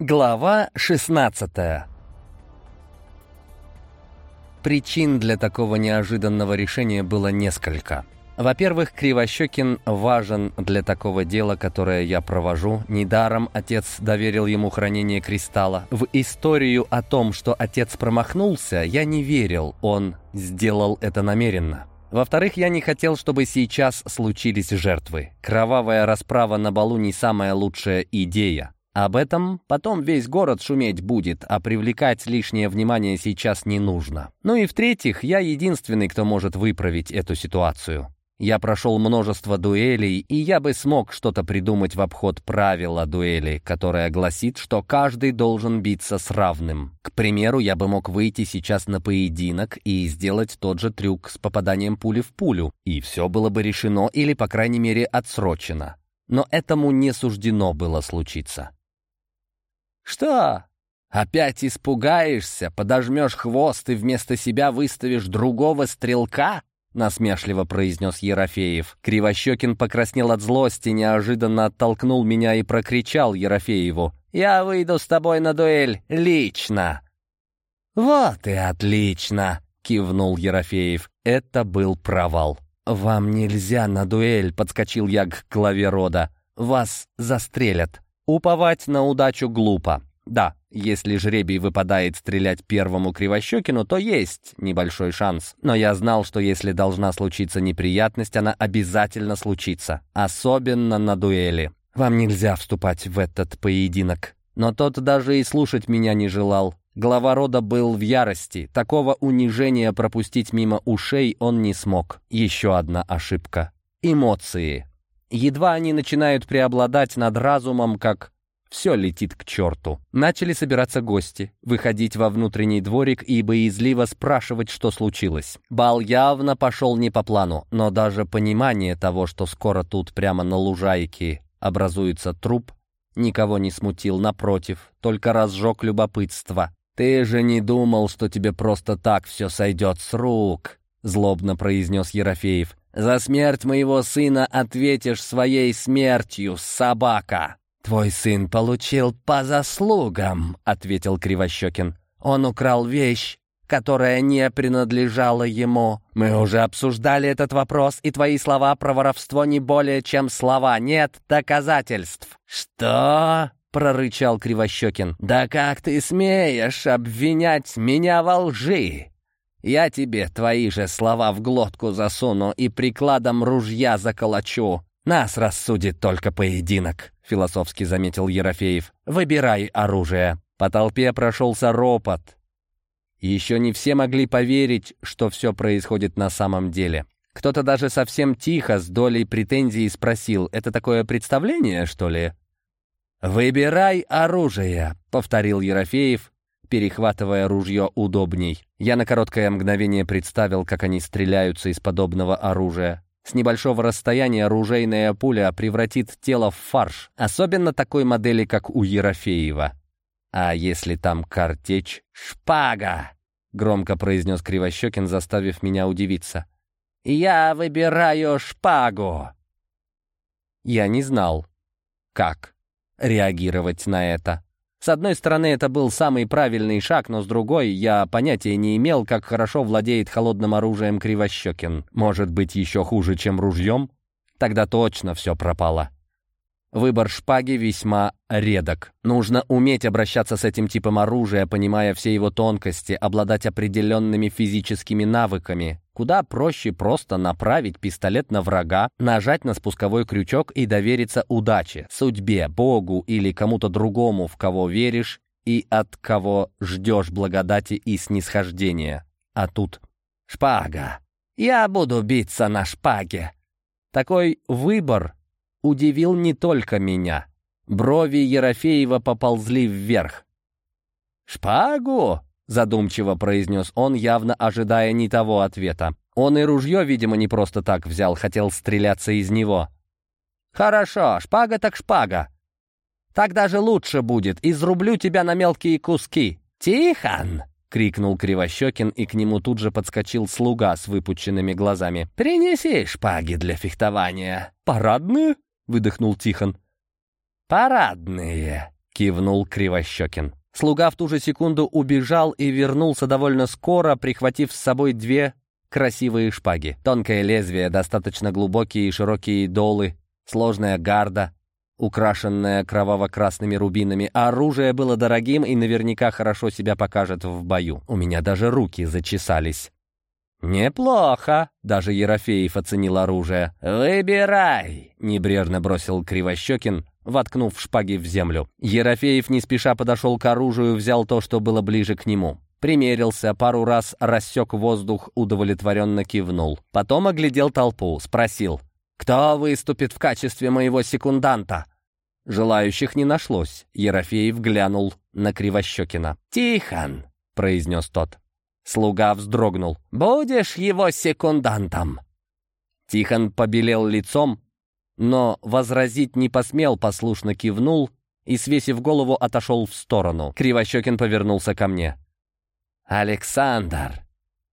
Глава 16 Причин для такого неожиданного решения было несколько. Во-первых, Кривощекин важен для такого дела, которое я провожу. Недаром отец доверил ему хранение кристалла. В историю о том, что отец промахнулся, я не верил. Он сделал это намеренно. Во-вторых, я не хотел, чтобы сейчас случились жертвы. Кровавая расправа на балу не самая лучшая идея. Об этом потом весь город шуметь будет, а привлекать лишнее внимание сейчас не нужно. Ну и в-третьих, я единственный, кто может выправить эту ситуацию. Я прошел множество дуэлей, и я бы смог что-то придумать в обход правила дуэли, которое гласит, что каждый должен биться с равным. К примеру, я бы мог выйти сейчас на поединок и сделать тот же трюк с попаданием пули в пулю, и все было бы решено или, по крайней мере, отсрочено. Но этому не суждено было случиться. «Что? Опять испугаешься, подожмешь хвост и вместо себя выставишь другого стрелка?» насмешливо произнес Ерофеев. Кривощекин покраснел от злости, неожиданно оттолкнул меня и прокричал Ерофееву. «Я выйду с тобой на дуэль лично!» «Вот и отлично!» — кивнул Ерофеев. Это был провал. «Вам нельзя на дуэль!» — подскочил я к главе рода. «Вас застрелят!» Уповать на удачу глупо. Да, если жребий выпадает стрелять первому Кривощекину, то есть небольшой шанс. Но я знал, что если должна случиться неприятность, она обязательно случится. Особенно на дуэли. Вам нельзя вступать в этот поединок. Но тот даже и слушать меня не желал. Глава рода был в ярости. Такого унижения пропустить мимо ушей он не смог. Еще одна ошибка. Эмоции. Едва они начинают преобладать над разумом, как все летит к черту. Начали собираться гости, выходить во внутренний дворик и боязливо спрашивать, что случилось. Бал явно пошел не по плану, но даже понимание того, что скоро тут прямо на лужайке образуется труп, никого не смутил, напротив, только разжег любопытство. «Ты же не думал, что тебе просто так все сойдет с рук», — злобно произнес Ерофеев. За смерть моего сына ответишь своей смертью, собака!» «Твой сын получил по заслугам», — ответил Кривощекин. «Он украл вещь, которая не принадлежала ему. Мы уже обсуждали этот вопрос, и твои слова про воровство не более чем слова. Нет доказательств». «Что?» — прорычал Кривощекин. «Да как ты смеешь обвинять меня во лжи?» Я тебе твои же слова в глотку засуну и прикладом ружья заколочу. Нас рассудит только поединок», — философски заметил Ерофеев. «Выбирай оружие». По толпе прошелся ропот. Еще не все могли поверить, что все происходит на самом деле. Кто-то даже совсем тихо, с долей претензий спросил, «Это такое представление, что ли?» «Выбирай оружие», — повторил Ерофеев, перехватывая ружье удобней. Я на короткое мгновение представил, как они стреляются из подобного оружия. С небольшого расстояния оружейная пуля превратит тело в фарш, особенно такой модели, как у Ерофеева. А если там картечь? «Шпага!» — громко произнес Кривощекин, заставив меня удивиться. «Я выбираю шпагу!» Я не знал, как реагировать на это. С одной стороны, это был самый правильный шаг, но с другой, я понятия не имел, как хорошо владеет холодным оружием Кривощекин. Может быть, еще хуже, чем ружьем? Тогда точно все пропало. Выбор шпаги весьма редок. Нужно уметь обращаться с этим типом оружия, понимая все его тонкости, обладать определенными физическими навыками. Куда проще просто направить пистолет на врага, нажать на спусковой крючок и довериться удаче, судьбе, Богу или кому-то другому, в кого веришь и от кого ждешь благодати и снисхождения. А тут шпага. Я буду биться на шпаге. Такой выбор удивил не только меня. Брови Ерофеева поползли вверх. «Шпагу?» — задумчиво произнес он, явно ожидая не того ответа. Он и ружье, видимо, не просто так взял, хотел стреляться из него. «Хорошо, шпага так шпага. Так даже лучше будет, изрублю тебя на мелкие куски. Тихон!» — крикнул Кривощекин, и к нему тут же подскочил слуга с выпученными глазами. «Принеси шпаги для фехтования». «Парадные?» — выдохнул Тихон. «Парадные», кивнул Кривощекин. Слуга в ту же секунду убежал и вернулся довольно скоро, прихватив с собой две красивые шпаги. Тонкое лезвие, достаточно глубокие и широкие долы, сложная гарда, украшенная кроваво-красными рубинами. Оружие было дорогим и наверняка хорошо себя покажет в бою. У меня даже руки зачесались. «Неплохо!» — даже Ерофеев оценил оружие. «Выбирай!» — небрежно бросил Кривощекин, воткнув шпаги в землю. Ерофеев не спеша подошел к оружию, взял то, что было ближе к нему. Примерился, пару раз рассек воздух, удовлетворенно кивнул. Потом оглядел толпу, спросил, «Кто выступит в качестве моего секунданта?» Желающих не нашлось. Ерофеев глянул на Кривощекина. «Тихон!» — произнес тот. Слуга вздрогнул. «Будешь его секундантом?» Тихон побелел лицом, но возразить не посмел, послушно кивнул и, свесив голову, отошел в сторону. Кривощекин повернулся ко мне. «Александр!»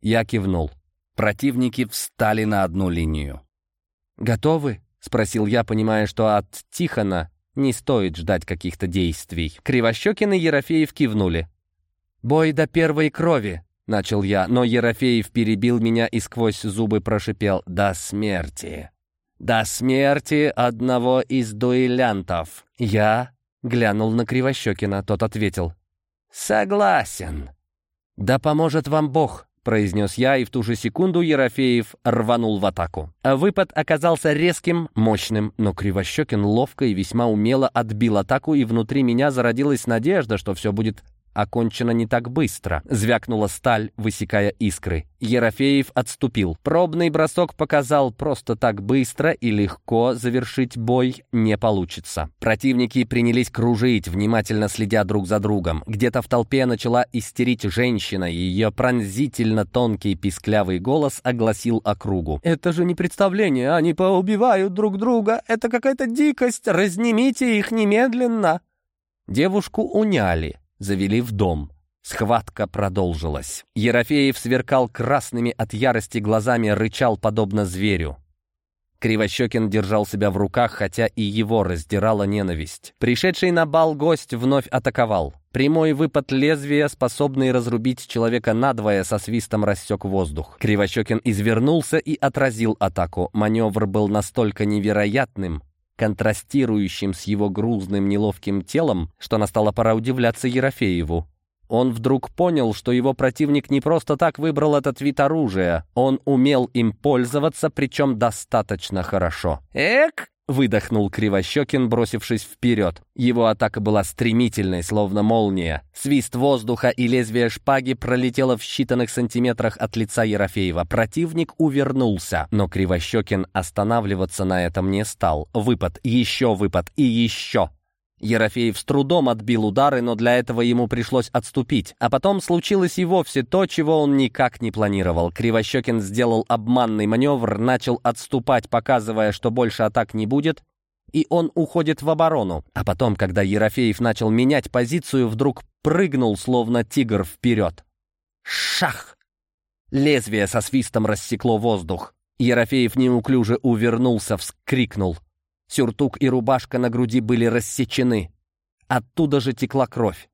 Я кивнул. Противники встали на одну линию. «Готовы?» — спросил я, понимая, что от Тихона не стоит ждать каких-то действий. Кривощекин и Ерофеев кивнули. «Бой до первой крови!» — начал я, но Ерофеев перебил меня и сквозь зубы прошипел «До смерти!» «До смерти одного из дуэлянтов!» Я глянул на Кривощекина, тот ответил «Согласен!» «Да поможет вам Бог!» — произнес я, и в ту же секунду Ерофеев рванул в атаку. Выпад оказался резким, мощным, но Кривощекин ловко и весьма умело отбил атаку, и внутри меня зародилась надежда, что все будет окончено не так быстро. Звякнула сталь, высекая искры. Ерофеев отступил. Пробный бросок показал, просто так быстро и легко завершить бой не получится. Противники принялись кружить, внимательно следя друг за другом. Где-то в толпе начала истерить женщина, ее пронзительно тонкий писклявый голос огласил округу. «Это же не представление, они поубивают друг друга, это какая-то дикость, разнимите их немедленно!» Девушку уняли завели в дом. Схватка продолжилась. Ерофеев сверкал красными от ярости глазами, рычал подобно зверю. Кривощекин держал себя в руках, хотя и его раздирала ненависть. Пришедший на бал гость вновь атаковал. Прямой выпад лезвия, способный разрубить человека надвое, со свистом рассек воздух. Кривощекин извернулся и отразил атаку. Маневр был настолько невероятным, контрастирующим с его грузным неловким телом, что настала пора удивляться Ерофееву. Он вдруг понял, что его противник не просто так выбрал этот вид оружия. Он умел им пользоваться, причем достаточно хорошо. «Эк!» — выдохнул Кривощекин, бросившись вперед. Его атака была стремительной, словно молния. Свист воздуха и лезвие шпаги пролетело в считанных сантиметрах от лица Ерофеева. Противник увернулся, но Кривощекин останавливаться на этом не стал. Выпад, еще выпад и еще. Ерофеев с трудом отбил удары, но для этого ему пришлось отступить. А потом случилось и вовсе то, чего он никак не планировал. Кривощекин сделал обманный маневр, начал отступать, показывая, что больше атак не будет, и он уходит в оборону. А потом, когда Ерофеев начал менять позицию, вдруг прыгнул, словно тигр, вперед. Шах! Лезвие со свистом рассекло воздух. Ерофеев неуклюже увернулся, вскрикнул. Сюртук и рубашка на груди были рассечены. Оттуда же текла кровь.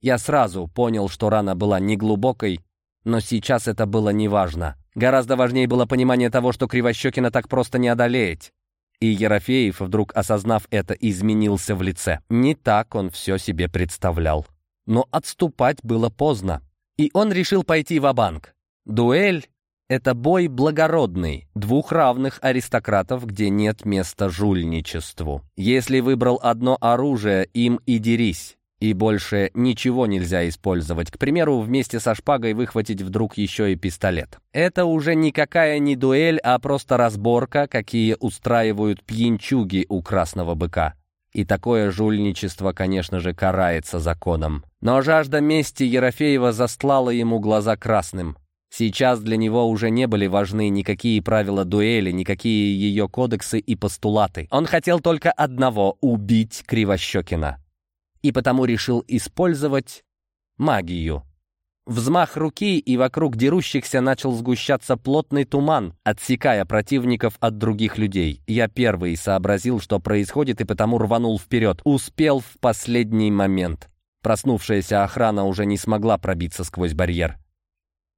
Я сразу понял, что рана была неглубокой, но сейчас это было неважно. Гораздо важнее было понимание того, что Кривощекина так просто не одолеть. И Ерофеев, вдруг осознав это, изменился в лице. Не так он все себе представлял. Но отступать было поздно. И он решил пойти в банк Дуэль это бой благородный, двух равных аристократов, где нет места жульничеству. Если выбрал одно оружие, им и дерись. И больше ничего нельзя использовать. К примеру, вместе со шпагой выхватить вдруг еще и пистолет. Это уже никакая не дуэль, а просто разборка, какие устраивают пьянчуги у красного быка. И такое жульничество, конечно же, карается законом. Но жажда мести Ерофеева застлала ему глаза красным. Сейчас для него уже не были важны никакие правила дуэли, никакие ее кодексы и постулаты. Он хотел только одного — убить Кривощекина. И потому решил использовать магию. Взмах руки, и вокруг дерущихся начал сгущаться плотный туман, отсекая противников от других людей. Я первый сообразил, что происходит, и потому рванул вперед. Успел в последний момент. Проснувшаяся охрана уже не смогла пробиться сквозь барьер.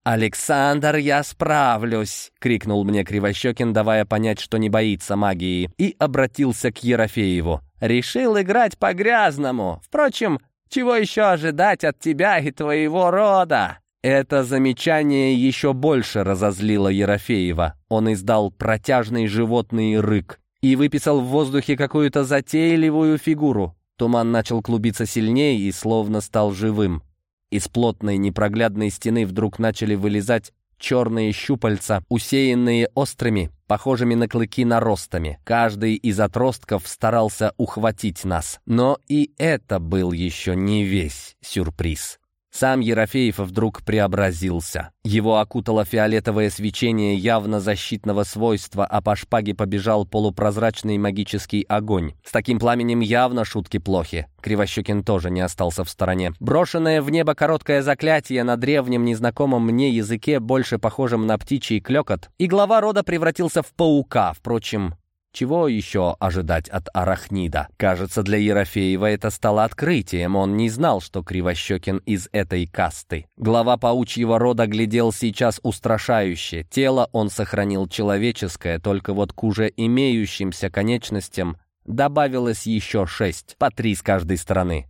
«Александр, я справлюсь!» — крикнул мне Кривощекин, давая понять, что не боится магии, и обратился к Ерофееву. «Решил играть по-грязному. Впрочем, чего еще ожидать от тебя и твоего рода?» Это замечание еще больше разозлило Ерофеева. Он издал протяжный животный рык и выписал в воздухе какую-то затейливую фигуру. Туман начал клубиться сильнее и словно стал живым. Из плотной непроглядной стены вдруг начали вылезать черные щупальца, усеянные острыми, похожими на клыки наростами. Каждый из отростков старался ухватить нас. Но и это был еще не весь сюрприз. Сам Ерофеев вдруг преобразился. Его окутало фиолетовое свечение явно защитного свойства, а по шпаге побежал полупрозрачный магический огонь. С таким пламенем явно шутки плохи. Кривощекин тоже не остался в стороне. Брошенное в небо короткое заклятие на древнем незнакомом мне языке, больше похожем на птичий клекот, и глава рода превратился в паука. Впрочем, чего еще ожидать от арахнида? Кажется, для Ерофеева это стало открытием. Он не знал, что Кривощекин из этой касты. Глава паучьего рода глядел сейчас устрашающе. Тело он сохранил человеческое, только вот к уже имеющимся конечностям добавилось еще шесть, по три с каждой стороны.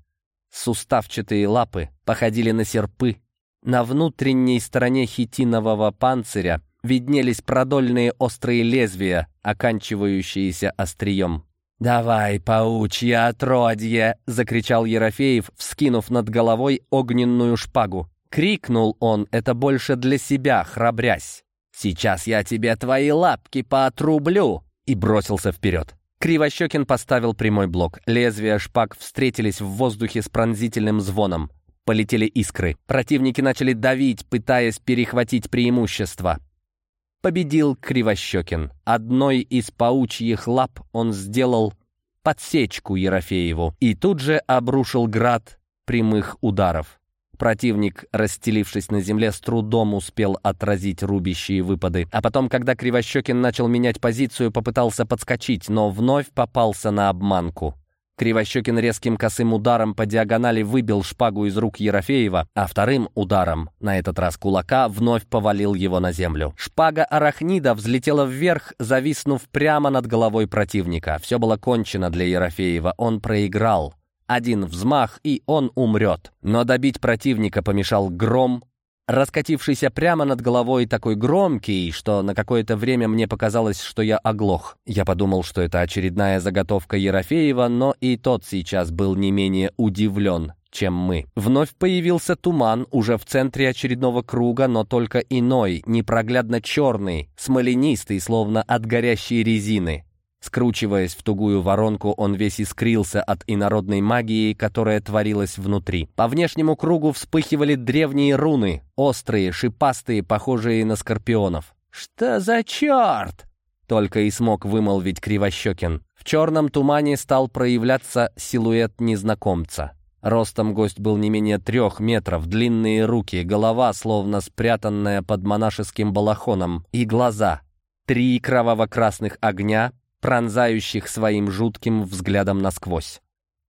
Суставчатые лапы походили на серпы. На внутренней стороне хитинового панциря виднелись продольные острые лезвия, оканчивающиеся острием. «Давай, паучье отродье!» — закричал Ерофеев, вскинув над головой огненную шпагу. Крикнул он это больше для себя, храбрясь. «Сейчас я тебе твои лапки поотрублю!» и бросился вперед. Кривощекин поставил прямой блок. Лезвия шпаг встретились в воздухе с пронзительным звоном. Полетели искры. Противники начали давить, пытаясь перехватить преимущество победил Кривощекин. Одной из паучьих лап он сделал подсечку Ерофееву и тут же обрушил град прямых ударов. Противник, расстелившись на земле, с трудом успел отразить рубящие выпады. А потом, когда Кривощекин начал менять позицию, попытался подскочить, но вновь попался на обманку. Кривощекин резким косым ударом по диагонали выбил шпагу из рук Ерофеева, а вторым ударом, на этот раз кулака, вновь повалил его на землю. Шпага арахнида взлетела вверх, зависнув прямо над головой противника. Все было кончено для Ерофеева, он проиграл. Один взмах, и он умрет. Но добить противника помешал гром, раскатившийся прямо над головой такой громкий, что на какое-то время мне показалось, что я оглох. Я подумал, что это очередная заготовка Ерофеева, но и тот сейчас был не менее удивлен чем мы. Вновь появился туман, уже в центре очередного круга, но только иной, непроглядно черный, смоленистый, словно от горящей резины. Скручиваясь в тугую воронку, он весь искрился от инородной магии, которая творилась внутри. По внешнему кругу вспыхивали древние руны, острые, шипастые, похожие на скорпионов. «Что за черт?» Только и смог вымолвить Кривощекин. В черном тумане стал проявляться силуэт незнакомца. Ростом гость был не менее трех метров, длинные руки, голова, словно спрятанная под монашеским балахоном, и глаза. Три кроваво-красных огня, пронзающих своим жутким взглядом насквозь.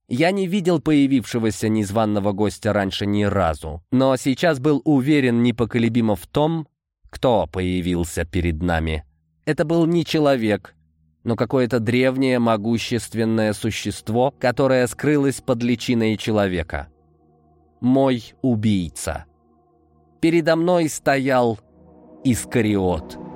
Я не видел появившегося незваного гостя раньше ни разу, но сейчас был уверен непоколебимо в том, кто появился перед нами. Это был не человек, но какое-то древнее могущественное существо, которое скрылось под личиной человека. Мой убийца. Передо мной стоял Искариот.